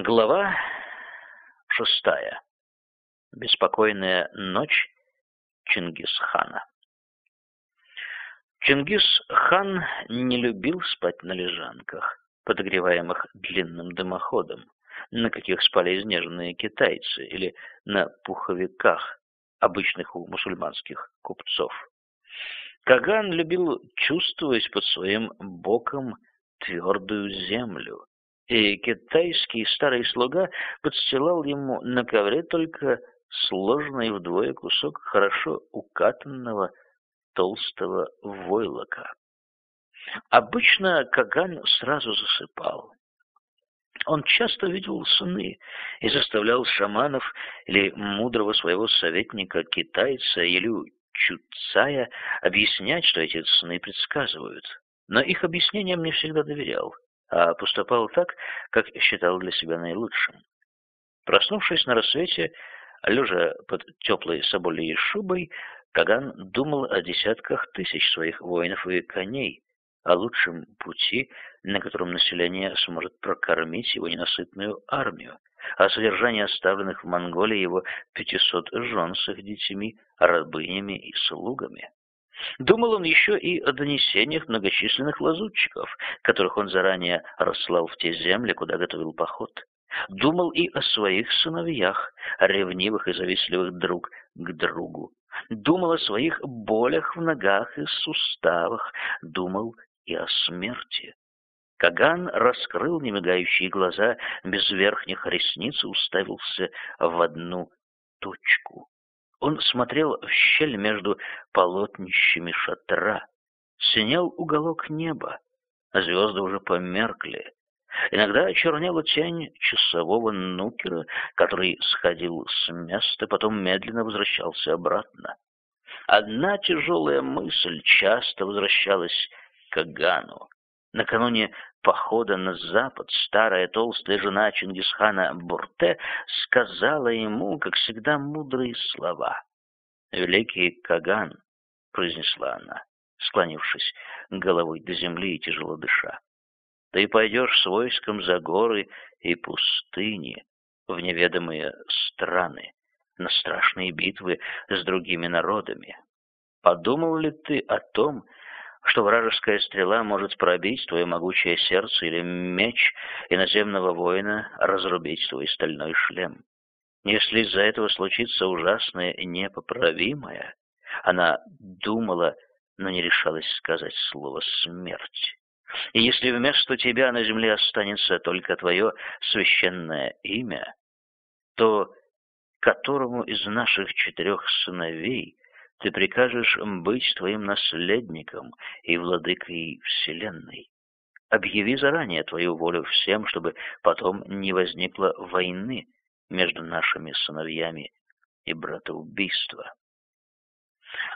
Глава шестая. Беспокойная ночь Чингисхана. Чингисхан не любил спать на лежанках, подогреваемых длинным дымоходом, на каких спали изнеженные китайцы, или на пуховиках, обычных у мусульманских купцов. Каган любил чувствовать под своим боком твердую землю, и китайский старый слуга подстилал ему на ковре только сложенный вдвое кусок хорошо укатанного толстого войлока. Обычно Каган сразу засыпал. Он часто видел сны и заставлял шаманов или мудрого своего советника китайца или Чуцая объяснять, что эти сны предсказывают. Но их объяснениям не всегда доверял а поступал так, как считал для себя наилучшим. Проснувшись на рассвете, лежа под теплой соболей шубой, Каган думал о десятках тысяч своих воинов и коней, о лучшем пути, на котором население сможет прокормить его ненасытную армию, о содержании оставленных в Монголии его пятисот жен с их детьми, рабынями и слугами. Думал он еще и о донесениях многочисленных лазутчиков, которых он заранее расслал в те земли, куда готовил поход. Думал и о своих сыновьях, ревнивых и завистливых друг к другу. Думал о своих болях в ногах и суставах. Думал и о смерти. Каган раскрыл немигающие глаза, без верхних ресниц уставился в одну точку. Он смотрел в щель между полотнищами шатра, синял уголок неба, а звезды уже померкли. Иногда чернела тень часового нукера, который сходил с места, потом медленно возвращался обратно. Одна тяжелая мысль часто возвращалась к Агану. Накануне похода на запад старая толстая жена Чингисхана Бурте сказала ему, как всегда, мудрые слова. «Великий Каган», — произнесла она, склонившись головой до земли и тяжело дыша, — «ты пойдешь с войском за горы и пустыни, в неведомые страны, на страшные битвы с другими народами. Подумал ли ты о том, что вражеская стрела может пробить твое могучее сердце или меч иноземного воина разрубить твой стальной шлем. Если из-за этого случится ужасное и непоправимое, она думала, но не решалась сказать слово «смерть». И если вместо тебя на земле останется только твое священное имя, то которому из наших четырех сыновей ты прикажешь быть твоим наследником и владыкой вселенной. Объяви заранее твою волю всем, чтобы потом не возникло войны между нашими сыновьями и братоубийства.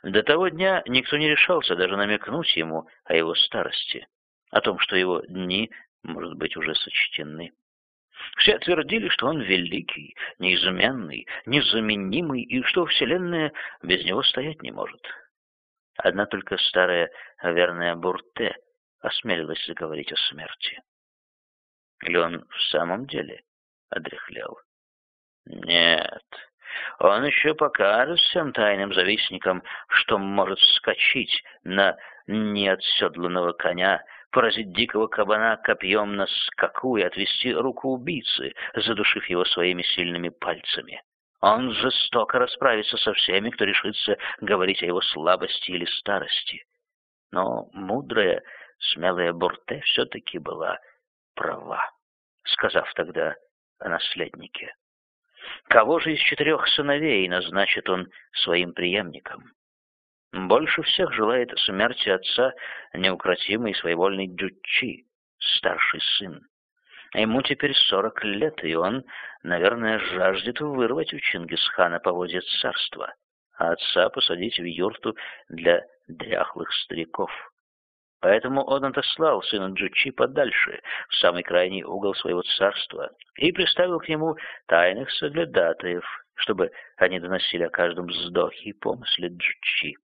До того дня никто не решался даже намекнуть ему о его старости, о том, что его дни, может быть, уже сочтены. Все твердили, что он великий, неизменный, незаменимый, и что Вселенная без него стоять не может. Одна только старая верная Бурте осмелилась заговорить о смерти. Или он в самом деле одряхлял? Нет, он еще покажет всем тайным завистникам, что может вскочить на неотседланного коня поразить дикого кабана копьем на скаку и отвести руку убийцы, задушив его своими сильными пальцами. Он жестоко расправится со всеми, кто решится говорить о его слабости или старости. Но мудрая, смелая Бурте все-таки была права, сказав тогда о наследнике. Кого же из четырех сыновей назначит он своим преемником? Больше всех желает смерти отца неукротимый и своевольный Джучи, старший сын. Ему теперь сорок лет, и он, наверное, жаждет вырвать у Чингисхана поводья царства, а отца посадить в юрту для дряхлых стариков. Поэтому он отослал сына Джучи подальше, в самый крайний угол своего царства, и приставил к нему тайных соглядатаев, чтобы они доносили о каждом вздохе и помысле Джучи.